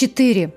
Четыре.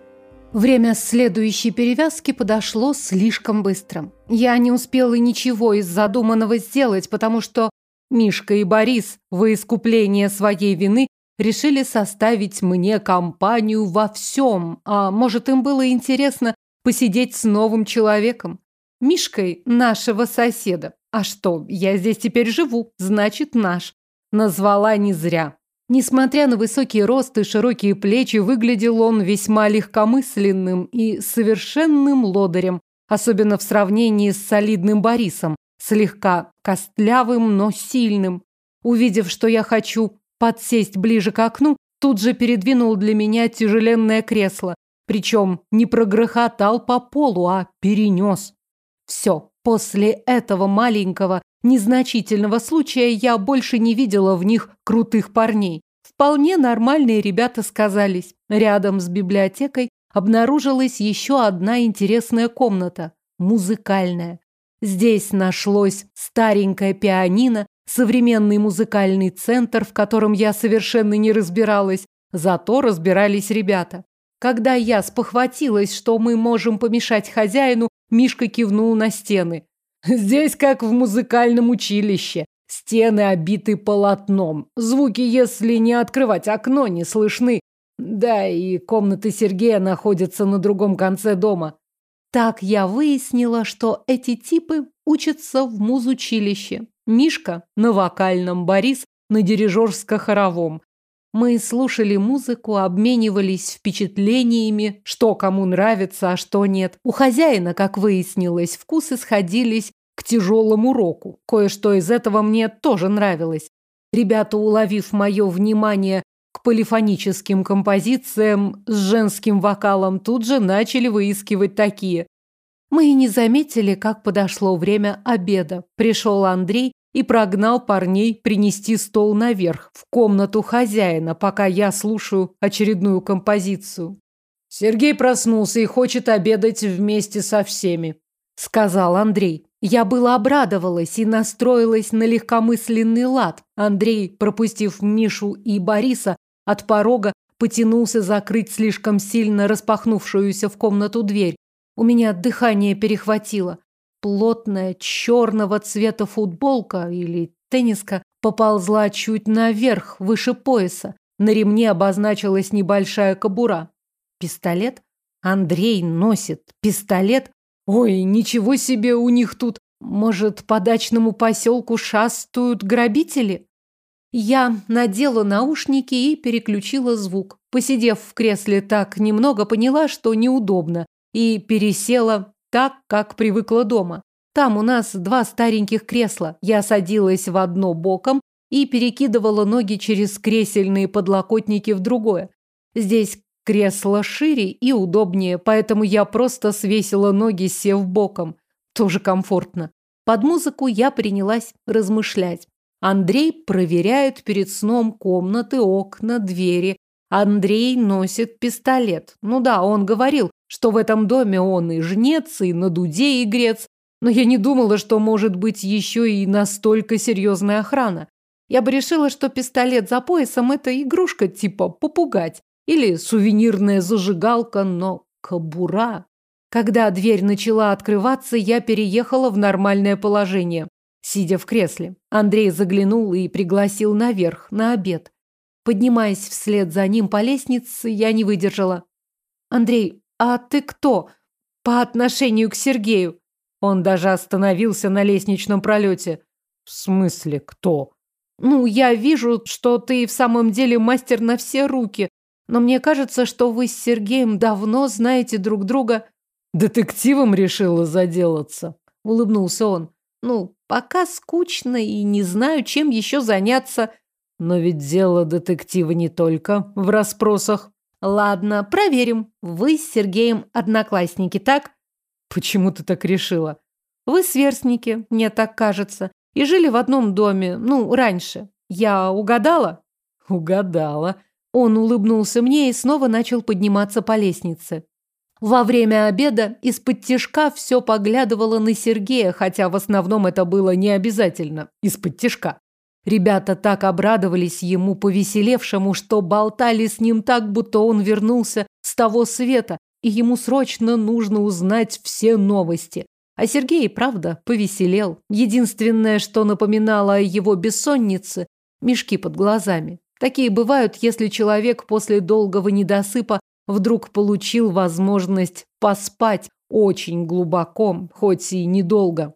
Время следующей перевязки подошло слишком быстро. Я не успела ничего из задуманного сделать, потому что Мишка и Борис во искупление своей вины решили составить мне компанию во всем, а может им было интересно посидеть с новым человеком. Мишкой нашего соседа. А что, я здесь теперь живу, значит наш. Назвала не зря. Несмотря на высокий рост и широкие плечи, выглядел он весьма легкомысленным и совершенным лодырем, особенно в сравнении с солидным Борисом, слегка костлявым, но сильным. Увидев, что я хочу подсесть ближе к окну, тут же передвинул для меня тяжеленное кресло, причем не прогрохотал по полу, а перенес. Все, после этого маленького незначительного случая я больше не видела в них крутых парней. Вполне нормальные ребята сказались. Рядом с библиотекой обнаружилась еще одна интересная комната – музыкальная. Здесь нашлось старенькое пианино, современный музыкальный центр, в котором я совершенно не разбиралась, зато разбирались ребята. Когда я спохватилась, что мы можем помешать хозяину, Мишка кивнул на стены. Здесь как в музыкальном училище. Стены обиты полотном. Звуки, если не открывать окно, не слышны. Да, и комнаты Сергея находятся на другом конце дома. Так я выяснила, что эти типы учатся в музучилище. Мишка на вокальном, Борис на дирижерско-хоровом. Мы слушали музыку, обменивались впечатлениями, что кому нравится, а что нет. У хозяина, как выяснилось, вкусы сходились к тяжелому уроку. Кое-что из этого мне тоже нравилось. Ребята, уловив мое внимание к полифоническим композициям с женским вокалом, тут же начали выискивать такие. Мы и не заметили, как подошло время обеда. Пришел Андрей и прогнал парней принести стол наверх, в комнату хозяина, пока я слушаю очередную композицию. «Сергей проснулся и хочет обедать вместе со всеми», — сказал Андрей. Я была обрадовалась и настроилась на легкомысленный лад. Андрей, пропустив Мишу и Бориса, от порога потянулся закрыть слишком сильно распахнувшуюся в комнату дверь. У меня дыхание перехватило. Плотная черного цвета футболка или тенниска поползла чуть наверх, выше пояса. На ремне обозначилась небольшая кобура. Пистолет? Андрей носит пистолет? Ой, ничего себе у них тут. Может, по дачному поселку шастают грабители? Я надела наушники и переключила звук. Посидев в кресле так немного, поняла, что неудобно, и пересела так, как привыкла дома. Там у нас два стареньких кресла. Я садилась в одно боком и перекидывала ноги через кресельные подлокотники в другое. Здесь кресло шире и удобнее, поэтому я просто свесила ноги, сев боком. Тоже комфортно. Под музыку я принялась размышлять. Андрей проверяет перед сном комнаты, окна, двери. Андрей носит пистолет. Ну да, он говорил, что в этом доме он и жнец, и на дуде игрец, но я не думала, что может быть еще и настолько серьезная охрана. Я бы решила, что пистолет за поясом – это игрушка типа попугать или сувенирная зажигалка, но кобура. Когда дверь начала открываться, я переехала в нормальное положение, сидя в кресле. Андрей заглянул и пригласил наверх, на обед. Поднимаясь вслед за ним по лестнице, я не выдержала. «Андрей, «А ты кто? По отношению к Сергею?» Он даже остановился на лестничном пролете. «В смысле, кто?» «Ну, я вижу, что ты в самом деле мастер на все руки, но мне кажется, что вы с Сергеем давно знаете друг друга». «Детективом решила заделаться?» – улыбнулся он. «Ну, пока скучно и не знаю, чем еще заняться». «Но ведь дело детектива не только в расспросах». Ладно, проверим. Вы с Сергеем одноклассники, так? Почему ты так решила? Вы сверстники, мне так кажется, и жили в одном доме, ну, раньше. Я угадала? Угадала. Он улыбнулся мне и снова начал подниматься по лестнице. Во время обеда из-под тишка все поглядывало на Сергея, хотя в основном это было не обязательно из-под тишка. Ребята так обрадовались ему повеселевшему, что болтали с ним так, будто он вернулся с того света, и ему срочно нужно узнать все новости. А Сергей, правда, повеселел. Единственное, что напоминало о его бессоннице – мешки под глазами. Такие бывают, если человек после долгого недосыпа вдруг получил возможность поспать очень глубоко, хоть и недолго.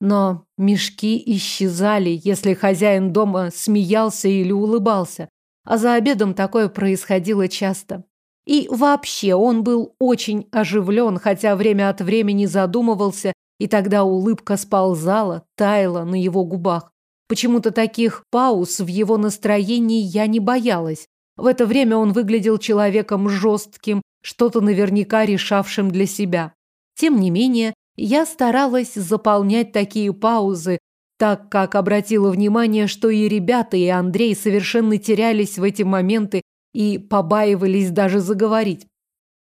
Но мешки исчезали, если хозяин дома смеялся или улыбался. А за обедом такое происходило часто. И вообще он был очень оживлен, хотя время от времени задумывался, и тогда улыбка сползала, таяла на его губах. Почему-то таких пауз в его настроении я не боялась. В это время он выглядел человеком жестким, что-то наверняка решавшим для себя. Тем не менее, я старалась заполнять такие паузы, так как обратила внимание, что и ребята, и Андрей совершенно терялись в эти моменты и побаивались даже заговорить.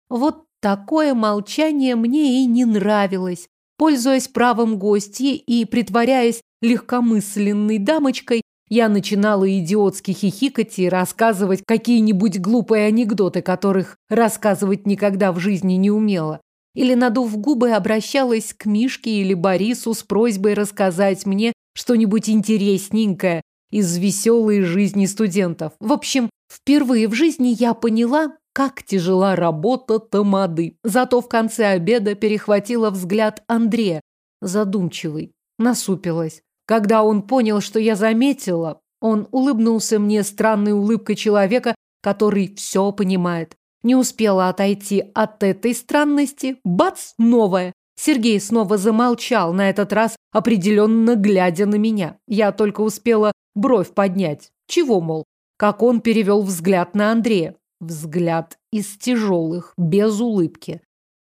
Вот такое молчание мне и не нравилось. Пользуясь правом гостьи и притворяясь легкомысленной дамочкой, я начинала идиотски хихикать и рассказывать какие-нибудь глупые анекдоты, которых рассказывать никогда в жизни не умела. Или, надув губы, обращалась к Мишке или Борису с просьбой рассказать мне что-нибудь интересненькое из веселой жизни студентов. В общем, впервые в жизни я поняла, как тяжела работа тамады. Зато в конце обеда перехватила взгляд Андрея, задумчивый, насупилась. Когда он понял, что я заметила, он улыбнулся мне странной улыбкой человека, который все понимает. Не успела отойти от этой странности, бац, новое. Сергей снова замолчал, на этот раз определенно глядя на меня. Я только успела бровь поднять. Чего, мол? Как он перевел взгляд на Андрея. Взгляд из тяжелых, без улыбки.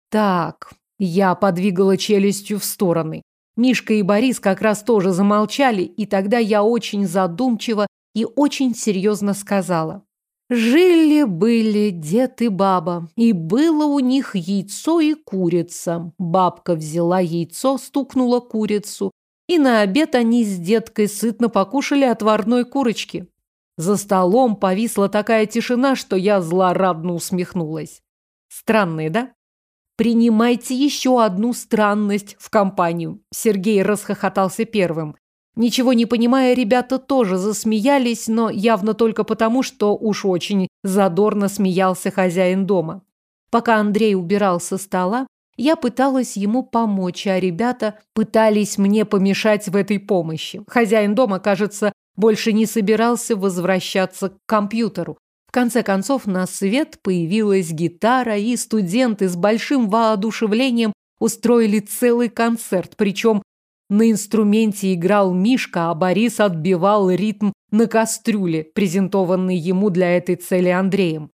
Так, я подвигала челюстью в стороны. Мишка и Борис как раз тоже замолчали, и тогда я очень задумчиво и очень серьезно сказала. Жили-были дед и баба, и было у них яйцо и курица. Бабка взяла яйцо, стукнула курицу, и на обед они с деткой сытно покушали отварной курочки. За столом повисла такая тишина, что я злорадно усмехнулась. Странные, да? Принимайте еще одну странность в компанию. Сергей расхохотался первым. Ничего не понимая, ребята тоже засмеялись, но явно только потому, что уж очень задорно смеялся хозяин дома. Пока Андрей убирал со стола, я пыталась ему помочь, а ребята пытались мне помешать в этой помощи. Хозяин дома, кажется, больше не собирался возвращаться к компьютеру. В конце концов на свет появилась гитара, и студенты с большим воодушевлением устроили целый концерт, причем на инструменте играл Мишка, а Борис отбивал ритм на кастрюле, презентованный ему для этой цели Андреем.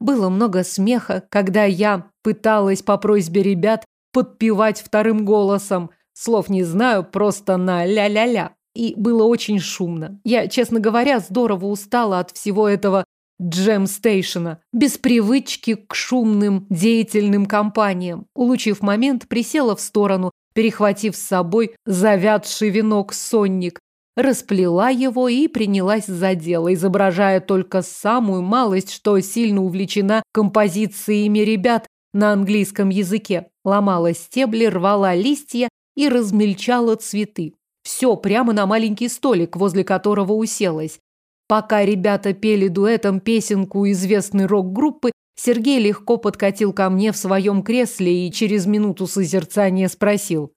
Было много смеха, когда я пыталась по просьбе ребят подпевать вторым голосом. Слов не знаю, просто на ля-ля-ля. И было очень шумно. Я, честно говоря, здорово устала от всего этого джем-стейшена, без привычки к шумным, деятельным компаниям. Улучив момент, присела в сторону, перехватив с собой завядший венок-сонник, расплела его и принялась за дело, изображая только самую малость, что сильно увлечена композициями ребят на английском языке. Ломала стебли, рвала листья и размельчала цветы. Все прямо на маленький столик, возле которого уселась. Пока ребята пели дуэтом песенку известной рок-группы, Сергей легко подкатил ко мне в своем кресле и через минуту созерцания спросил.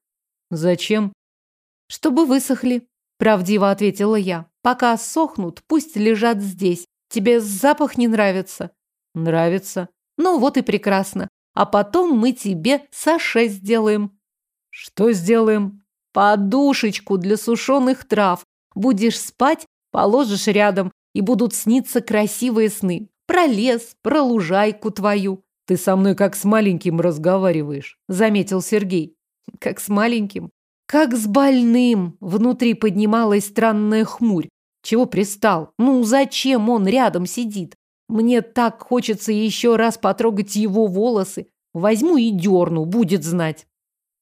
«Зачем?» «Чтобы высохли», – правдиво ответила я. «Пока сохнут, пусть лежат здесь. Тебе запах не нравится?» «Нравится». «Ну вот и прекрасно. А потом мы тебе саше сделаем». «Что сделаем?» «Подушечку для сушеных трав. Будешь спать, положишь рядом, и будут сниться красивые сны. Про лес, про лужайку твою. Ты со мной как с маленьким разговариваешь, заметил Сергей. Как с маленьким? Как с больным. Внутри поднималась странная хмурь. Чего пристал? Ну, зачем он рядом сидит? Мне так хочется еще раз потрогать его волосы. Возьму и дерну, будет знать.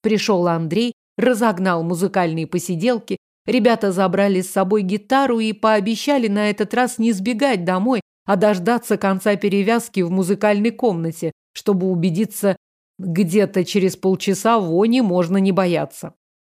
Пришел Андрей, разогнал музыкальные посиделки, Ребята забрали с собой гитару и пообещали на этот раз не сбегать домой, а дождаться конца перевязки в музыкальной комнате, чтобы убедиться, где-то через полчаса вони можно не бояться.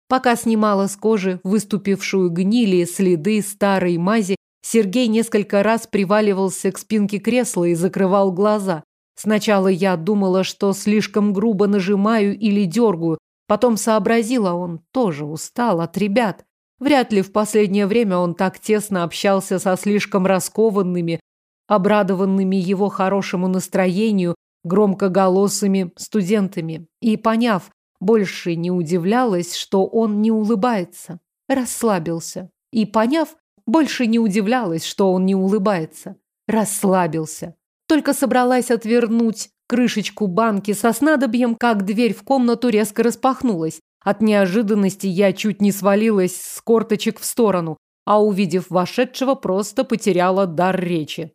Пока снимала с кожи выступившую гнили следы старой мази, Сергей несколько раз приваливался к спинке кресла и закрывал глаза. Сначала я думала, что слишком грубо нажимаю или дергаю, потом сообразила, он тоже устал от ребят. Вряд ли в последнее время он так тесно общался со слишком раскованными, обрадованными его хорошему настроению, громкоголосыми студентами. И, поняв, больше не удивлялась, что он не улыбается. Расслабился. И, поняв, больше не удивлялась, что он не улыбается. Расслабился. Только собралась отвернуть крышечку банки со снадобьем, как дверь в комнату резко распахнулась. От неожиданности я чуть не свалилась с корточек в сторону, а увидев вошедшего, просто потеряла дар речи.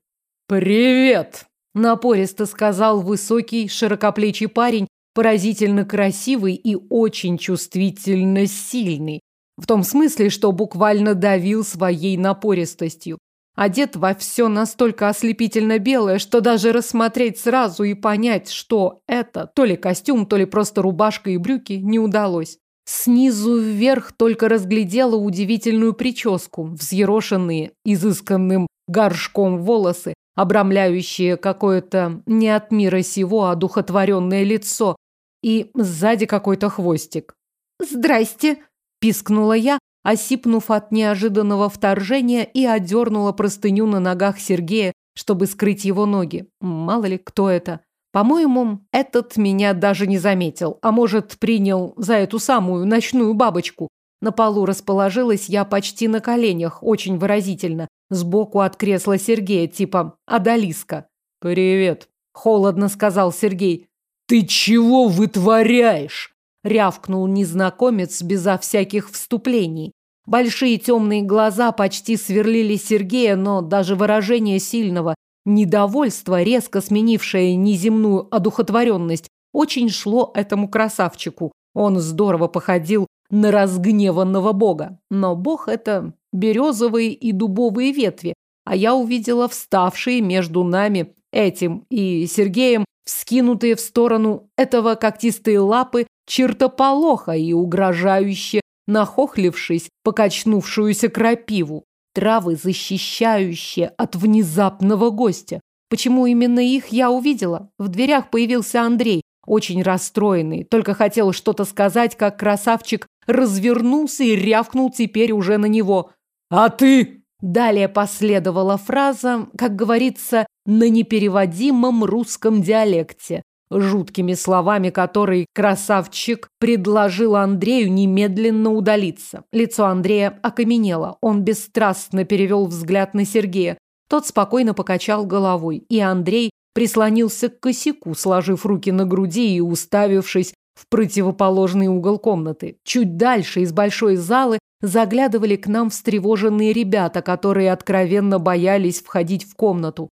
«Привет!» – напористо сказал высокий, широкоплечий парень, поразительно красивый и очень чувствительно сильный. В том смысле, что буквально давил своей напористостью. Одет во все настолько ослепительно белое, что даже рассмотреть сразу и понять, что это, то ли костюм, то ли просто рубашка и брюки, не удалось. Снизу вверх только разглядела удивительную прическу, взъерошенные, изысканным горшком волосы, обрамляющие какое-то не от мира сего, а духотворенное лицо, и сзади какой-то хвостик. «Здрасте!» – пискнула я, осипнув от неожиданного вторжения и одернула простыню на ногах Сергея, чтобы скрыть его ноги. Мало ли, кто это. По-моему, этот меня даже не заметил, а может, принял за эту самую ночную бабочку. На полу расположилась я почти на коленях, очень выразительно, сбоку от кресла Сергея, типа «Адалиска». «Привет», – холодно сказал Сергей. «Ты чего вытворяешь?» – рявкнул незнакомец безо всяких вступлений. Большие темные глаза почти сверлили Сергея, но даже выражение сильного недовольства, резко сменившее неземную одухотворенность, очень шло этому красавчику. Он здорово походил на разгневанного бога. Но бог – это березовые и дубовые ветви, а я увидела вставшие между нами этим и Сергеем вскинутые в сторону этого когтистые лапы чертополоха и угрожающе нахохлившись, покачнувшуюся крапиву. Травы, защищающие от внезапного гостя. Почему именно их я увидела? В дверях появился Андрей, очень расстроенный. Только хотел что-то сказать, как красавчик развернулся и рявкнул теперь уже на него. «А ты?» Далее последовала фраза, как говорится, на непереводимом русском диалекте жуткими словами которые красавчик предложил Андрею немедленно удалиться. Лицо Андрея окаменело. Он бесстрастно перевел взгляд на Сергея. Тот спокойно покачал головой, и Андрей прислонился к косяку, сложив руки на груди и уставившись в противоположный угол комнаты. Чуть дальше из большой залы заглядывали к нам встревоженные ребята, которые откровенно боялись входить в комнату.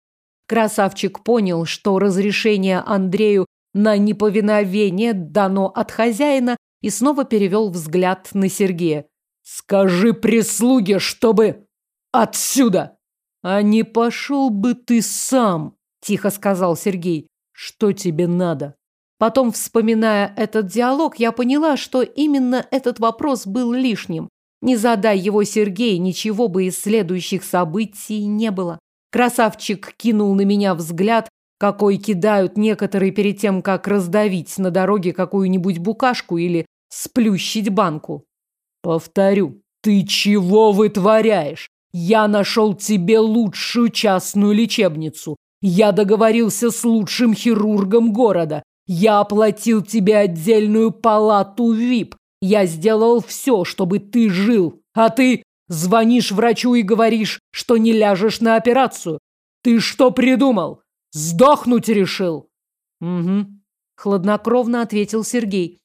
Красавчик понял, что разрешение Андрею на неповиновение дано от хозяина и снова перевел взгляд на Сергея. «Скажи прислуге, чтобы... отсюда!» «А не пошел бы ты сам!» – тихо сказал Сергей. «Что тебе надо?» Потом, вспоминая этот диалог, я поняла, что именно этот вопрос был лишним. Не задай его Сергей, ничего бы из следующих событий не было. Красавчик кинул на меня взгляд, какой кидают некоторые перед тем, как раздавить на дороге какую-нибудь букашку или сплющить банку. Повторю, ты чего вытворяешь? Я нашел тебе лучшую частную лечебницу. Я договорился с лучшим хирургом города. Я оплатил тебе отдельную палату ВИП. Я сделал все, чтобы ты жил. А ты Звонишь врачу и говоришь, что не ляжешь на операцию. Ты что придумал? Сдохнуть решил? Угу. Хладнокровно ответил Сергей.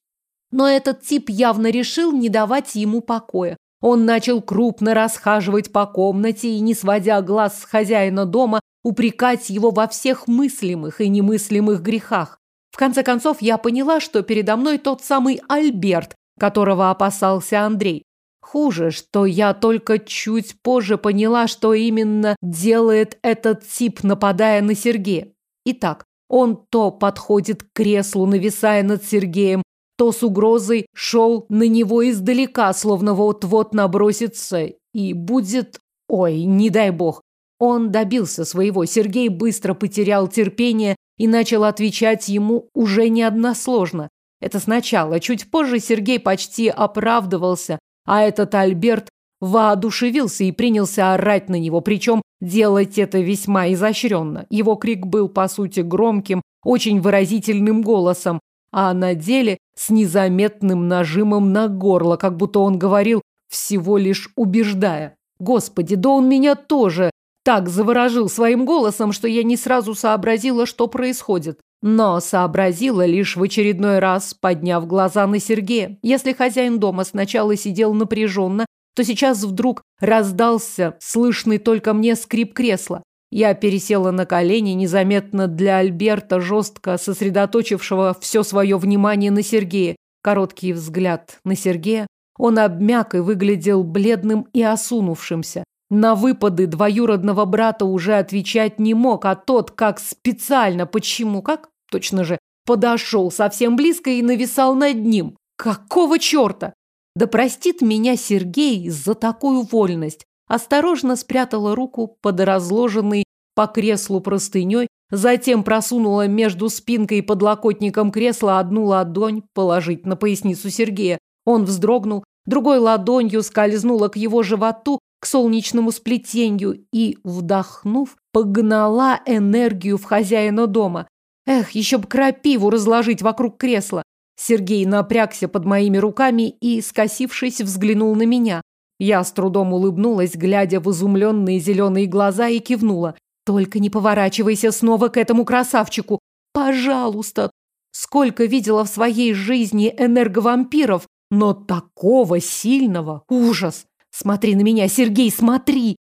Но этот тип явно решил не давать ему покоя. Он начал крупно расхаживать по комнате и, не сводя глаз с хозяина дома, упрекать его во всех мыслимых и немыслимых грехах. В конце концов, я поняла, что передо мной тот самый Альберт, которого опасался Андрей. Хуже, что я только чуть позже поняла, что именно делает этот тип, нападая на Сергея. Итак, он то подходит к креслу, нависая над Сергеем, то с угрозой шел на него издалека, словно вот-вот набросится, и будет... Ой, не дай бог. Он добился своего. Сергей быстро потерял терпение и начал отвечать ему уже не односложно. Это сначала. Чуть позже Сергей почти оправдывался, а этот Альберт воодушевился и принялся орать на него, причем делать это весьма изощренно. Его крик был, по сути, громким, очень выразительным голосом, а на деле с незаметным нажимом на горло, как будто он говорил, всего лишь убеждая. Господи, да он меня тоже так заворожил своим голосом, что я не сразу сообразила, что происходит. Но сообразила лишь в очередной раз, подняв глаза на Сергея. Если хозяин дома сначала сидел напряженно, то сейчас вдруг раздался слышный только мне скрип кресла. Я пересела на колени, незаметно для Альберта, жестко сосредоточившего все свое внимание на Сергея. Короткий взгляд на Сергея. Он обмяк и выглядел бледным и осунувшимся. На выпады двоюродного брата уже отвечать не мог, а тот как специально, почему, как, точно же, подошел совсем близко и нависал над ним. Какого черта? Да простит меня Сергей за такую вольность. Осторожно спрятала руку под разложенной по креслу простыней, затем просунула между спинкой и подлокотником кресла одну ладонь положить на поясницу Сергея. Он вздрогнул, другой ладонью скользнула к его животу, к солнечному сплетению и, вдохнув, погнала энергию в хозяина дома. Эх, еще бы крапиву разложить вокруг кресла. Сергей напрягся под моими руками и, скосившись, взглянул на меня. Я с трудом улыбнулась, глядя в изумленные зеленые глаза и кивнула. «Только не поворачивайся снова к этому красавчику! Пожалуйста!» Сколько видела в своей жизни энерговампиров, но такого сильного ужас! Смотри на меня, Сергей, смотри!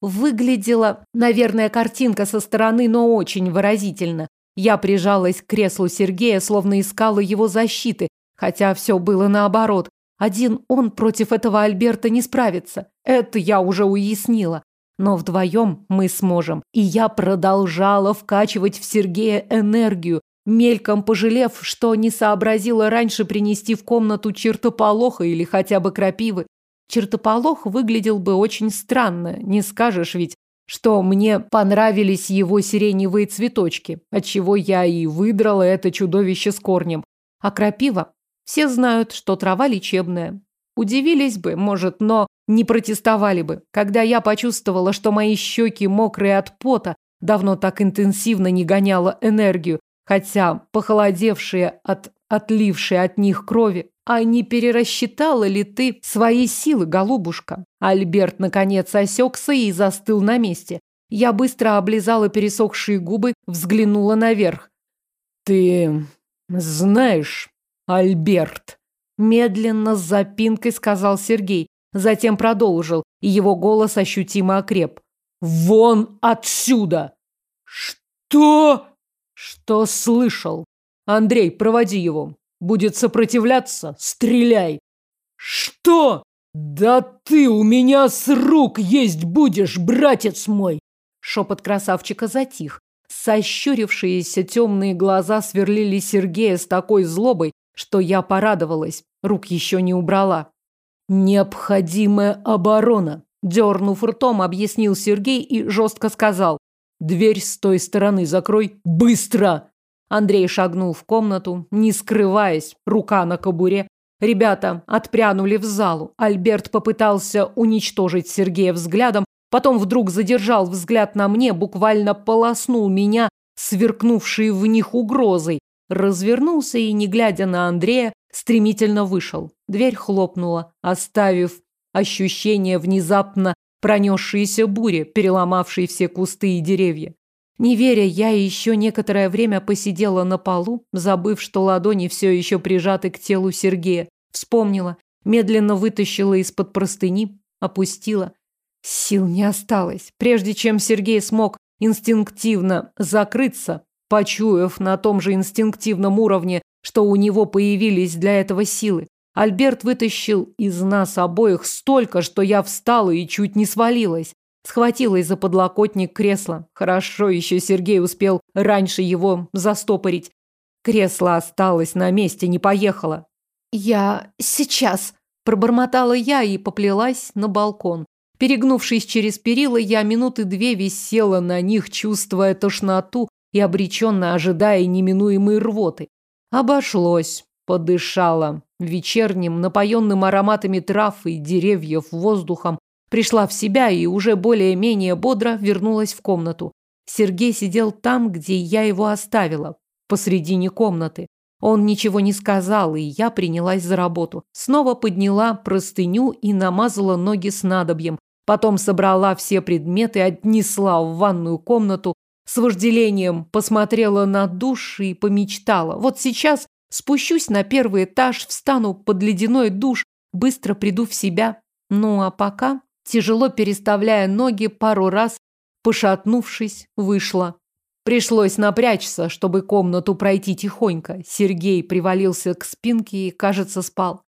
Выглядела, наверное, картинка со стороны, но очень выразительно. Я прижалась к креслу Сергея, словно искала его защиты, хотя все было наоборот. Один он против этого Альберта не справится. Это я уже уяснила. Но вдвоем мы сможем. И я продолжала вкачивать в Сергея энергию, мельком пожалев, что не сообразила раньше принести в комнату чертополоха или хотя бы крапивы. Чертополох выглядел бы очень странно, не скажешь ведь, что мне понравились его сиреневые цветочки, отчего я и выдрала это чудовище с корнем. А крапива? Все знают, что трава лечебная. Удивились бы, может, но не протестовали бы. Когда я почувствовала, что мои щеки мокрые от пота, давно так интенсивно не гоняла энергию, хотя похолодевшие от отлившие от них крови, а не перерасчитала ли ты свои силы, голубушка? Альберт, наконец, осекся и застыл на месте. Я быстро облизала пересохшие губы, взглянула наверх. Ты знаешь, Альберт, медленно с запинкой сказал Сергей, затем продолжил, и его голос ощутимо окреп. Вон отсюда! Что? Что слышал? Андрей, проводи его. Будет сопротивляться? Стреляй. Что? Да ты у меня с рук есть будешь, братец мой. Шепот красавчика затих. Сощурившиеся темные глаза сверлили Сергея с такой злобой, что я порадовалась. Рук еще не убрала. Необходимая оборона. Дернув ртом, объяснил Сергей и жестко сказал. Дверь с той стороны закрой. Быстро! Андрей шагнул в комнату, не скрываясь, рука на кобуре. Ребята отпрянули в залу. Альберт попытался уничтожить Сергея взглядом, потом вдруг задержал взгляд на мне, буквально полоснул меня, сверкнувшей в них угрозой, развернулся и, не глядя на Андрея, стремительно вышел. Дверь хлопнула, оставив ощущение внезапно пронесшейся бури, переломавшей все кусты и деревья. Не веря, я еще некоторое время посидела на полу, забыв, что ладони все еще прижаты к телу Сергея. Вспомнила, медленно вытащила из-под простыни, опустила. Сил не осталось. Прежде чем Сергей смог инстинктивно закрыться, почуяв на том же инстинктивном уровне, что у него появились для этого силы, Альберт вытащил из нас обоих столько, что я встала и чуть не свалилась. Схватилась за подлокотник кресла. Хорошо еще Сергей успел раньше его застопорить. Кресло осталось на месте, не поехало. «Я сейчас», – пробормотала я и поплелась на балкон. Перегнувшись через перила, я минуты две висела на них, чувствуя тошноту и обреченно ожидая неминуемой рвоты. Обошлось, подышала. Вечерним, напоенным ароматами трав и деревьев воздухом, пришла в себя и уже более-менее бодро вернулась в комнату. Сергей сидел там, где я его оставила, посредине комнаты. Он ничего не сказал, и я принялась за работу. Снова подняла простыню и намазала ноги снадобьем, Потом собрала все предметы, отнесла в ванную комнату, с вожделением посмотрела на душ и помечтала. Вот сейчас спущусь на первый этаж, встану под ледяной душ, быстро приду в себя. Ну а пока, тяжело переставляя ноги, пару раз, пошатнувшись, вышла. Пришлось напрячься, чтобы комнату пройти тихонько. Сергей привалился к спинке и, кажется, спал.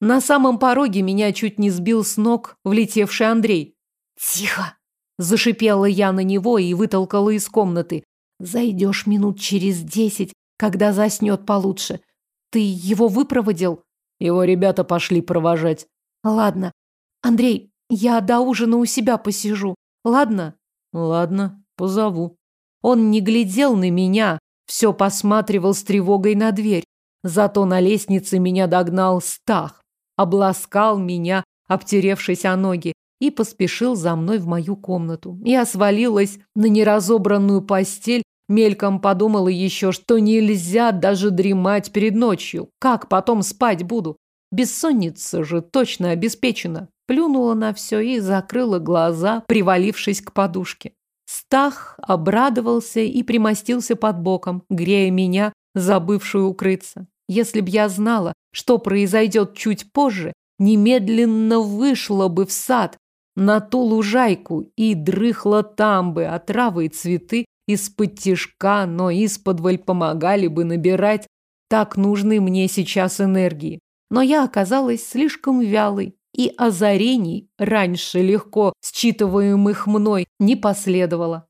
На самом пороге меня чуть не сбил с ног влетевший Андрей. «Тихо!» – зашипела я на него и вытолкала из комнаты. «Зайдешь минут через десять, когда заснет получше. Ты его выпроводил?» Его ребята пошли провожать. «Ладно. Андрей, я до ужина у себя посижу. Ладно?» «Ладно, позову». Он не глядел на меня, все посматривал с тревогой на дверь. Зато на лестнице меня догнал Стах обласкал меня, обтеревшись о ноги, и поспешил за мной в мою комнату. Я свалилась на неразобранную постель, мельком подумала еще, что нельзя даже дремать перед ночью. Как потом спать буду? Бессонница же точно обеспечена. Плюнула на все и закрыла глаза, привалившись к подушке. Стах обрадовался и примостился под боком, грея меня, забывшую укрыться. Если б я знала, что произойдет чуть позже, немедленно вышла бы в сад, на ту лужайку и дрыхла там бы, а травы и цветы из-под тишка, но из-под помогали бы набирать так нужны мне сейчас энергии. Но я оказалась слишком вялой, и озарений, раньше легко считываемых мной, не последовало.